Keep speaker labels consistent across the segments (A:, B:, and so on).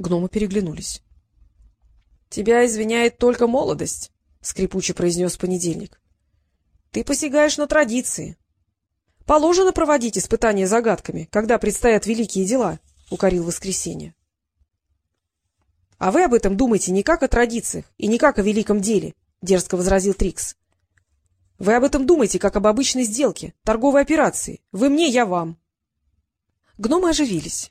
A: Гномы переглянулись. — Тебя извиняет только молодость, — скрипуче произнес понедельник. — Ты посягаешь на традиции. — Положено проводить испытания загадками, когда предстоят великие дела, — укорил воскресенье. — А вы об этом думаете не как о традициях и не как о великом деле, — дерзко возразил Трикс. — Вы об этом думаете как об обычной сделке, торговой операции. Вы мне, я вам. Гномы оживились.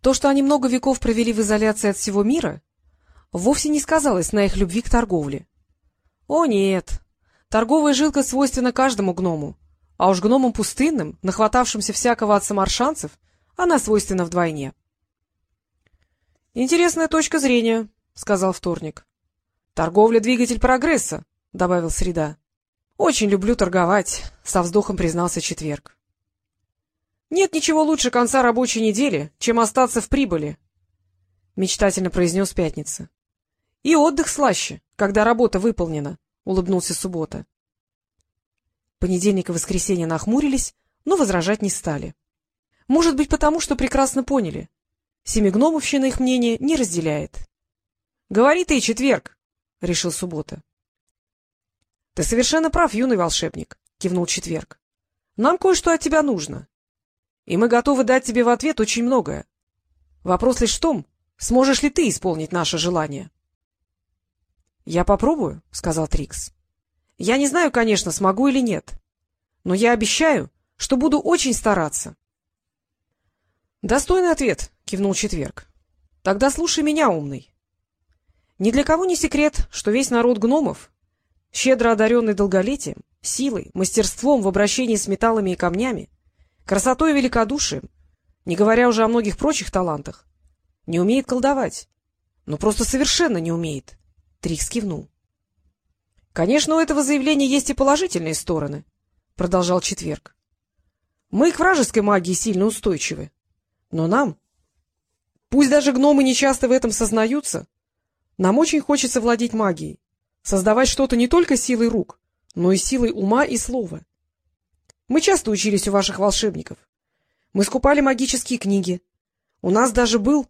A: То, что они много веков провели в изоляции от всего мира, вовсе не сказалось на их любви к торговле. О нет, торговая жилка свойственна каждому гному, а уж гномам пустынным, нахватавшимся всякого от самаршанцев, она свойственна вдвойне. — Интересная точка зрения, — сказал вторник. — Торговля — двигатель прогресса, — добавил Среда. — Очень люблю торговать, — со вздохом признался Четверг. — Нет ничего лучше конца рабочей недели, чем остаться в прибыли, — мечтательно произнес Пятница. — И отдых слаще, когда работа выполнена, — улыбнулся Суббота. Понедельник и воскресенье нахмурились, но возражать не стали. Может быть, потому что прекрасно поняли. Семигномовщина их мнение не разделяет. — Говори ты, четверг, — решил Суббота. — Ты совершенно прав, юный волшебник, — кивнул четверг. — Нам кое-что от тебя нужно и мы готовы дать тебе в ответ очень многое. Вопрос лишь в том, сможешь ли ты исполнить наше желание. — Я попробую, — сказал Трикс. — Я не знаю, конечно, смогу или нет, но я обещаю, что буду очень стараться. — Достойный ответ, — кивнул Четверг. — Тогда слушай меня, умный. Ни для кого не секрет, что весь народ гномов, щедро одаренный долголетием, силой, мастерством в обращении с металлами и камнями, красотой и великодушием, не говоря уже о многих прочих талантах, не умеет колдовать. Ну, просто совершенно не умеет. Трикс кивнул. — Конечно, у этого заявления есть и положительные стороны, — продолжал Четверг. — Мы к вражеской магии сильно устойчивы. Но нам, пусть даже гномы не часто в этом сознаются, нам очень хочется владеть магией, создавать что-то не только силой рук, но и силой ума и слова. Мы часто учились у ваших волшебников. Мы скупали магические книги. У нас даже был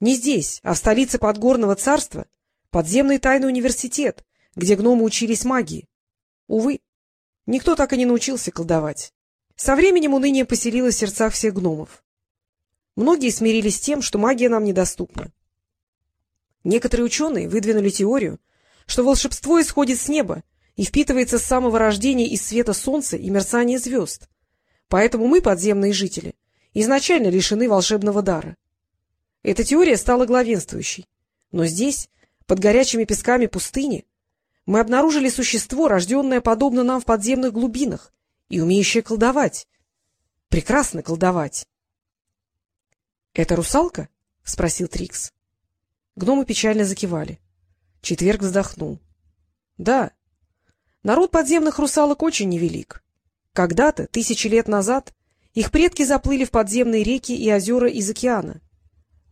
A: не здесь, а в столице Подгорного царства подземный тайный университет, где гномы учились магии. Увы, никто так и не научился колдовать. Со временем уныние поселилось в сердцах всех гномов. Многие смирились с тем, что магия нам недоступна. Некоторые ученые выдвинули теорию, что волшебство исходит с неба и впитывается с самого рождения из света солнца и мерцания звезд. Поэтому мы, подземные жители, изначально лишены волшебного дара. Эта теория стала главенствующей. Но здесь, под горячими песками пустыни, мы обнаружили существо, рожденное подобно нам в подземных глубинах и умеющее колдовать. Прекрасно колдовать. — Это русалка? — спросил Трикс. Гномы печально закивали. Четверг вздохнул. — Да, Народ подземных русалок очень невелик. Когда-то, тысячи лет назад, их предки заплыли в подземные реки и озера из океана.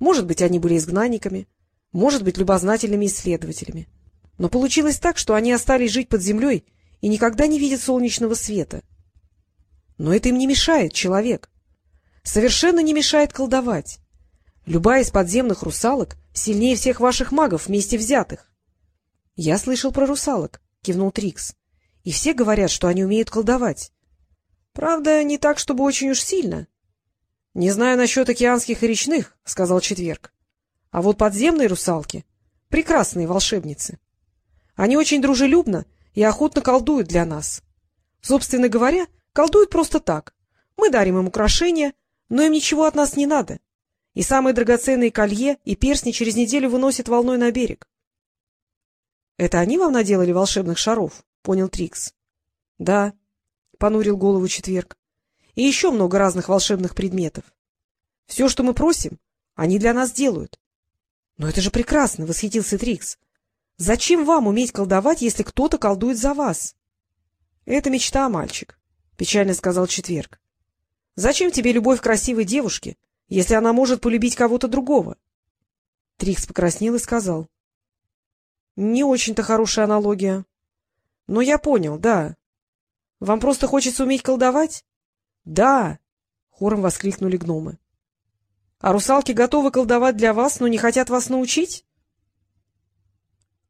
A: Может быть, они были изгнанниками, может быть, любознательными исследователями. Но получилось так, что они остались жить под землей и никогда не видят солнечного света. Но это им не мешает, человек. Совершенно не мешает колдовать. Любая из подземных русалок сильнее всех ваших магов вместе взятых. — Я слышал про русалок, — кивнул Трикс и все говорят, что они умеют колдовать. Правда, не так, чтобы очень уж сильно. — Не знаю насчет океанских и речных, — сказал Четверг. — А вот подземные русалки — прекрасные волшебницы. Они очень дружелюбно и охотно колдуют для нас. Собственно говоря, колдуют просто так. Мы дарим им украшения, но им ничего от нас не надо. И самые драгоценные колье и перстни через неделю выносят волной на берег. — Это они вам наделали волшебных шаров? — понял Трикс. — Да, — понурил голову Четверг. — И еще много разных волшебных предметов. Все, что мы просим, они для нас делают. — Но это же прекрасно! — восхитился Трикс. — Зачем вам уметь колдовать, если кто-то колдует за вас? — Это мечта, мальчик, — печально сказал Четверг. — Зачем тебе любовь красивой девушке, если она может полюбить кого-то другого? Трикс покраснел и сказал. — Не очень-то хорошая аналогия. — Ну, я понял, да. — Вам просто хочется уметь колдовать? — Да! — хором воскликнули гномы. А русалки готовы колдовать для вас, но не хотят вас научить?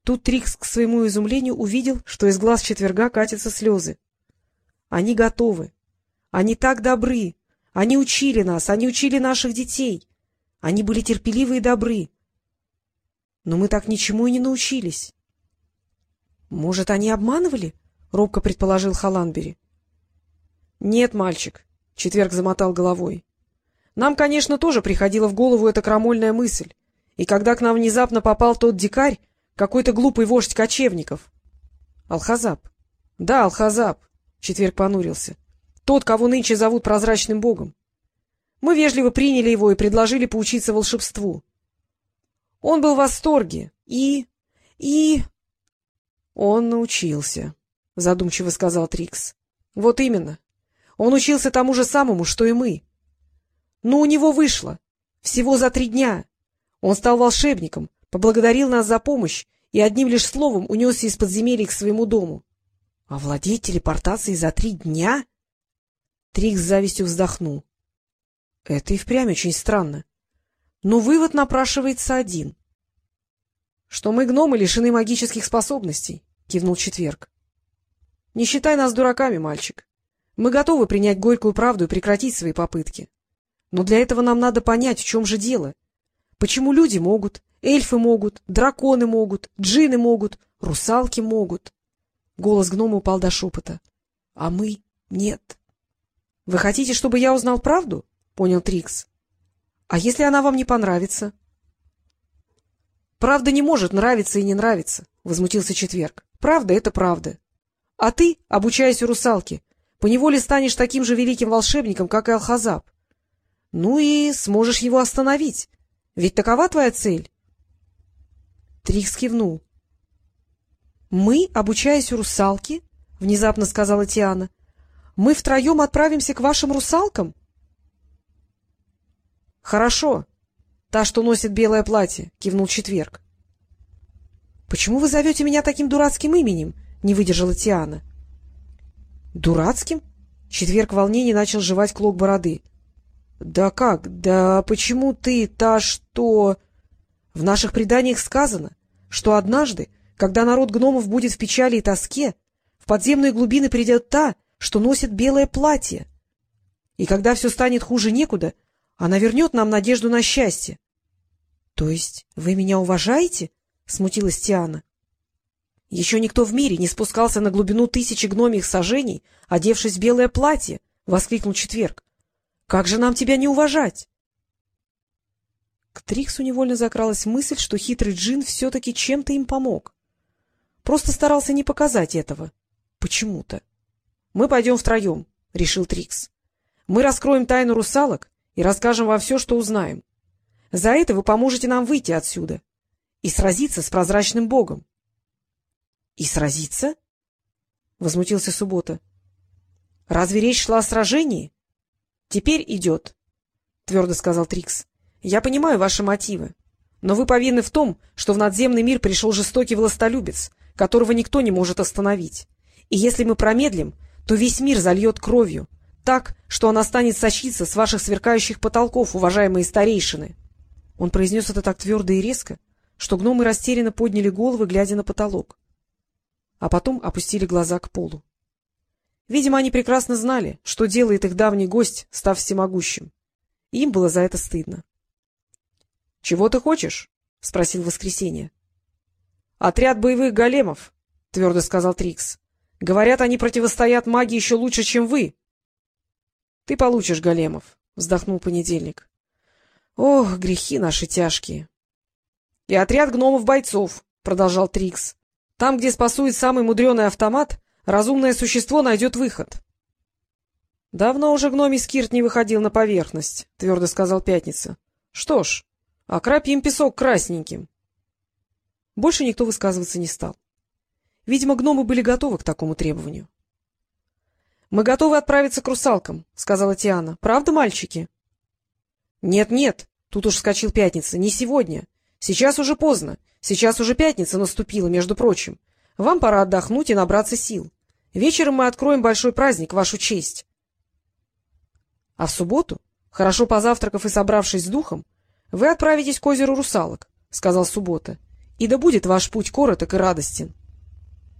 A: Тут Трикс к своему изумлению увидел, что из глаз четверга катятся слезы. Они готовы. Они так добры. Они учили нас, они учили наших детей. Они были терпеливы и добры. Но мы так ничему и не научились. — Может, они обманывали? — робко предположил Халанбери. — Нет, мальчик, — Четверг замотал головой. — Нам, конечно, тоже приходила в голову эта крамольная мысль. И когда к нам внезапно попал тот дикарь, какой-то глупый вождь кочевников. — Алхазаб. — Да, Алхазаб, — Четверг понурился. — Тот, кого нынче зовут прозрачным богом. Мы вежливо приняли его и предложили поучиться волшебству. Он был в восторге и... и... — Он научился, — задумчиво сказал Трикс. — Вот именно. Он учился тому же самому, что и мы. Но у него вышло. Всего за три дня. Он стал волшебником, поблагодарил нас за помощь и одним лишь словом унесся из подземелья к своему дому. — А владеть телепортацией за три дня? Трикс с завистью вздохнул. — Это и впрямь очень странно. Но вывод напрашивается один. — Что мы, гномы, лишены магических способностей, — кивнул Четверг. — Не считай нас дураками, мальчик. Мы готовы принять горькую правду и прекратить свои попытки. Но для этого нам надо понять, в чем же дело. Почему люди могут, эльфы могут, драконы могут, джины могут, русалки могут. Голос гнома упал до шепота. — А мы нет. — Вы хотите, чтобы я узнал правду? — понял Трикс. — А если она вам не понравится? — Правда не может нравиться и не нравиться, — возмутился Четверг. — Правда — это правда. А ты, обучаясь у русалки, поневоле станешь таким же великим волшебником, как и Алхазаб. Ну и сможешь его остановить. Ведь такова твоя цель? Трикс кивнул. — Мы, обучаясь у русалки, — внезапно сказала Тиана, — мы втроем отправимся к вашим русалкам? — Хорошо. Та, что носит белое платье, — кивнул Четверг. — Почему вы зовете меня таким дурацким именем? — не выдержала Тиана. — Дурацким? Четверг в волнении начал жевать клок бороды. — Да как? Да почему ты та, что... В наших преданиях сказано, что однажды, когда народ гномов будет в печали и тоске, в подземные глубины придет та, что носит белое платье. И когда все станет хуже некуда, она вернет нам надежду на счастье. — То есть вы меня уважаете? — смутилась Тиана. Еще никто в мире не спускался на глубину тысячи гномих сажений, одевшись в белое платье, — воскликнул Четверг. Как же нам тебя не уважать? К Триксу невольно закралась мысль, что хитрый джин все-таки чем-то им помог. Просто старался не показать этого. Почему-то. — Мы пойдем втроем, — решил Трикс. — Мы раскроем тайну русалок и расскажем вам все, что узнаем. За это вы поможете нам выйти отсюда и сразиться с прозрачным богом. — И сразиться? — возмутился Суббота. — Разве речь шла о сражении? Теперь идет, — твердо сказал Трикс. — Я понимаю ваши мотивы, но вы повинны в том, что в надземный мир пришел жестокий властолюбец, которого никто не может остановить. И если мы промедлим, то весь мир зальет кровью, так, что она станет сочиться с ваших сверкающих потолков, уважаемые старейшины. Он произнес это так твердо и резко, что гномы растерянно подняли головы, глядя на потолок, а потом опустили глаза к полу. Видимо, они прекрасно знали, что делает их давний гость, став всемогущим. Им было за это стыдно. — Чего ты хочешь? — спросил Воскресенье. — Отряд боевых големов, — твердо сказал Трикс. — Говорят, они противостоят магии еще лучше, чем вы. — Ты получишь големов, — вздохнул Понедельник. — Ох, грехи наши тяжкие. — И отряд гномов-бойцов, — продолжал Трикс. — Там, где спасует самый мудреный автомат, разумное существо найдет выход. — Давно уже гномий скирт не выходил на поверхность, — твердо сказал Пятница. — Что ж, окропим песок красненьким. Больше никто высказываться не стал. Видимо, гномы были готовы к такому требованию. — Мы готовы отправиться к русалкам, — сказала Тиана. — Правда, мальчики? «Нет, — Нет-нет, — тут уж вскочил Пятница, — не сегодня. Сейчас уже поздно. Сейчас уже Пятница наступила, между прочим. Вам пора отдохнуть и набраться сил. Вечером мы откроем большой праздник, вашу честь. А в субботу Хорошо позавтракав и собравшись с духом, вы отправитесь к озеру Русалок, — сказал Суббота, — и да будет ваш путь короток и радостен.